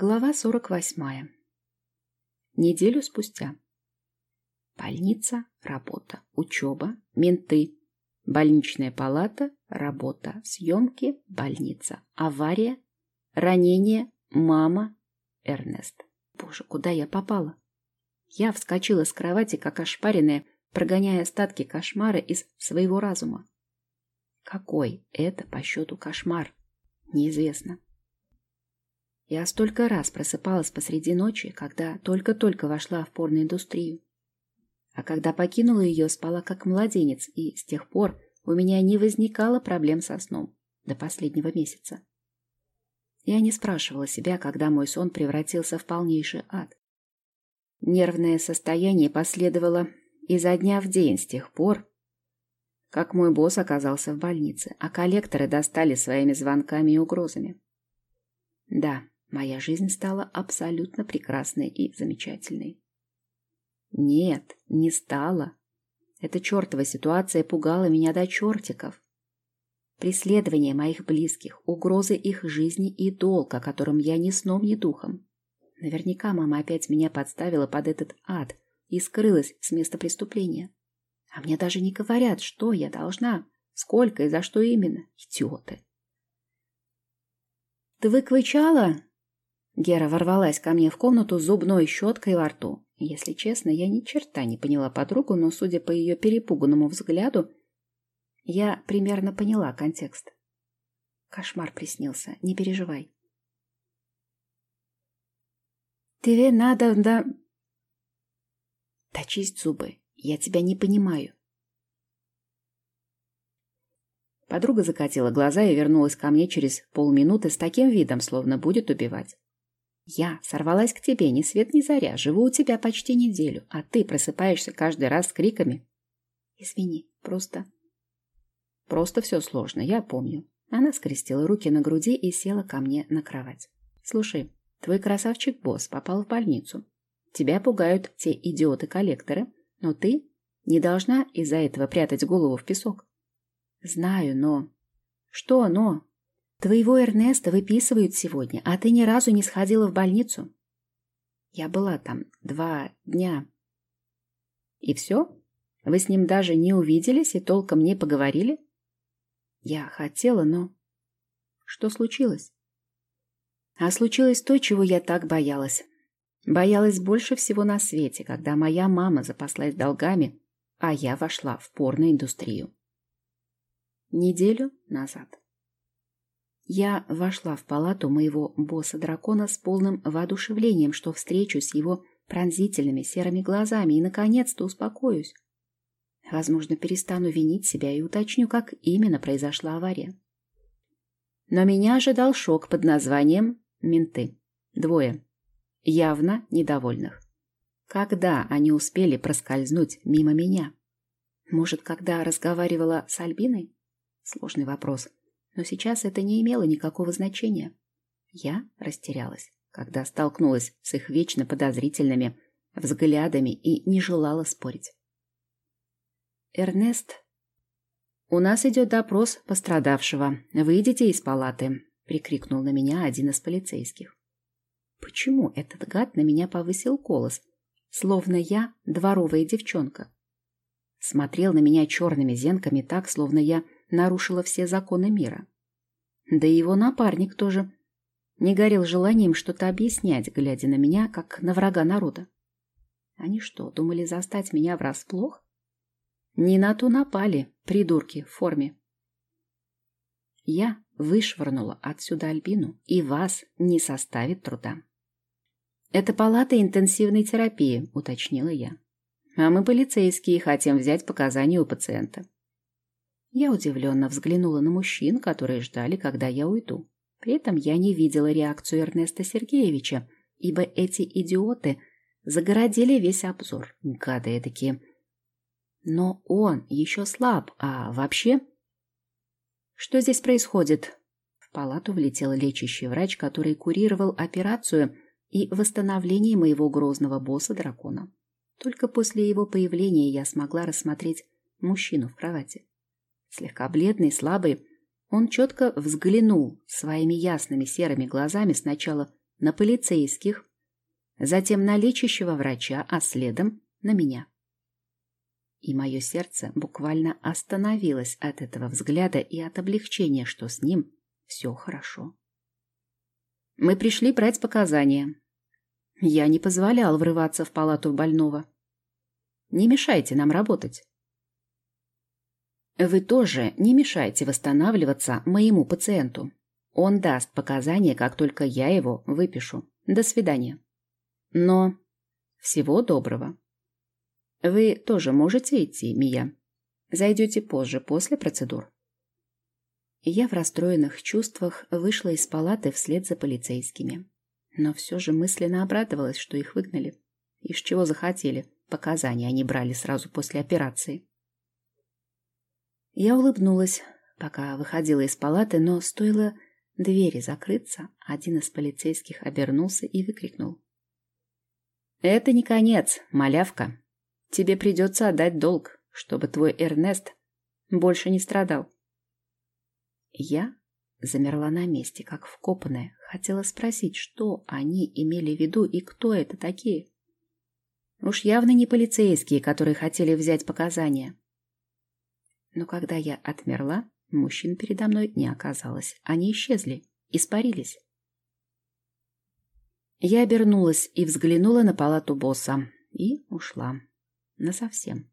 Глава 48. Неделю спустя. Больница, работа, учеба, менты, больничная палата, работа, съемки, больница, авария, ранение, мама, Эрнест. Боже, куда я попала? Я вскочила с кровати, как ошпаренная, прогоняя остатки кошмара из своего разума. Какой это по счету кошмар? Неизвестно. Я столько раз просыпалась посреди ночи, когда только-только вошла в порноиндустрию. А когда покинула ее, спала как младенец, и с тех пор у меня не возникало проблем со сном до последнего месяца. Я не спрашивала себя, когда мой сон превратился в полнейший ад. Нервное состояние последовало изо дня в день с тех пор, как мой босс оказался в больнице, а коллекторы достали своими звонками и угрозами. Да, моя жизнь стала абсолютно прекрасной и замечательной. Нет, не стала. Эта чертова ситуация пугала меня до чертиков. Преследование моих близких, угрозы их жизни и долг, о котором я ни сном, ни духом. Наверняка мама опять меня подставила под этот ад и скрылась с места преступления. А мне даже не говорят, что я должна, сколько и за что именно. Идиоты. «Ты выквычала?» Гера ворвалась ко мне в комнату с зубной щеткой во рту. Если честно, я ни черта не поняла подругу, но, судя по ее перепуганному взгляду, я примерно поняла контекст. Кошмар приснился, не переживай. Тебе надо, да... Точить зубы. Я тебя не понимаю. Подруга закатила глаза и вернулась ко мне через полминуты с таким видом, словно будет убивать. Я сорвалась к тебе, ни свет ни заря, живу у тебя почти неделю, а ты просыпаешься каждый раз с криками. Извини, просто... Просто все сложно, я помню. Она скрестила руки на груди и села ко мне на кровать. Слушай, твой красавчик-босс попал в больницу. Тебя пугают те идиоты-коллекторы, но ты не должна из-за этого прятать голову в песок. Знаю, но... Что но? Твоего Эрнеста выписывают сегодня, а ты ни разу не сходила в больницу. Я была там два дня. И все? Вы с ним даже не увиделись и толком не поговорили? Я хотела, но... Что случилось? А случилось то, чего я так боялась. Боялась больше всего на свете, когда моя мама запаслась долгами, а я вошла в порноиндустрию. Неделю назад. Я вошла в палату моего босса-дракона с полным воодушевлением, что встречусь с его пронзительными серыми глазами и, наконец-то, успокоюсь. Возможно, перестану винить себя и уточню, как именно произошла авария. Но меня ожидал шок под названием «Менты». Двое. Явно недовольных. Когда они успели проскользнуть мимо меня? Может, когда разговаривала с Альбиной? Сложный вопрос но сейчас это не имело никакого значения. Я растерялась, когда столкнулась с их вечно подозрительными взглядами и не желала спорить. «Эрнест, у нас идет допрос пострадавшего. Выйдите из палаты», — прикрикнул на меня один из полицейских. Почему этот гад на меня повысил голос, словно я дворовая девчонка? Смотрел на меня черными зенками так, словно я нарушила все законы мира. Да и его напарник тоже не горел желанием что-то объяснять, глядя на меня, как на врага народа. Они что, думали застать меня врасплох? Не на то напали, придурки в форме. Я вышвырнула отсюда Альбину, и вас не составит труда. «Это палата интенсивной терапии», — уточнила я. «А мы полицейские, хотим взять показания у пациента». Я удивленно взглянула на мужчин, которые ждали, когда я уйду. При этом я не видела реакцию Эрнеста Сергеевича, ибо эти идиоты загородили весь обзор, гады такие. Но он еще слаб, а вообще... Что здесь происходит? В палату влетел лечащий врач, который курировал операцию и восстановление моего грозного босса-дракона. Только после его появления я смогла рассмотреть мужчину в кровати. Слегка бледный, слабый, он четко взглянул своими ясными серыми глазами сначала на полицейских, затем на лечащего врача, а следом на меня. И мое сердце буквально остановилось от этого взгляда и от облегчения, что с ним все хорошо. Мы пришли брать показания. Я не позволял врываться в палату больного. Не мешайте нам работать. Вы тоже не мешайте восстанавливаться моему пациенту. Он даст показания, как только я его выпишу. До свидания. Но всего доброго. Вы тоже можете идти, Мия. Зайдете позже, после процедур. Я в расстроенных чувствах вышла из палаты вслед за полицейскими. Но все же мысленно обрадовалась, что их выгнали. Из чего захотели. Показания они брали сразу после операции. Я улыбнулась, пока выходила из палаты, но стоило двери закрыться, один из полицейских обернулся и выкрикнул. «Это не конец, малявка. Тебе придется отдать долг, чтобы твой Эрнест больше не страдал». Я замерла на месте, как вкопанная, хотела спросить, что они имели в виду и кто это такие. Уж явно не полицейские, которые хотели взять показания. Но когда я отмерла, мужчин передо мной не оказалось. Они исчезли, испарились. Я обернулась и взглянула на палату босса и ушла. Насовсем.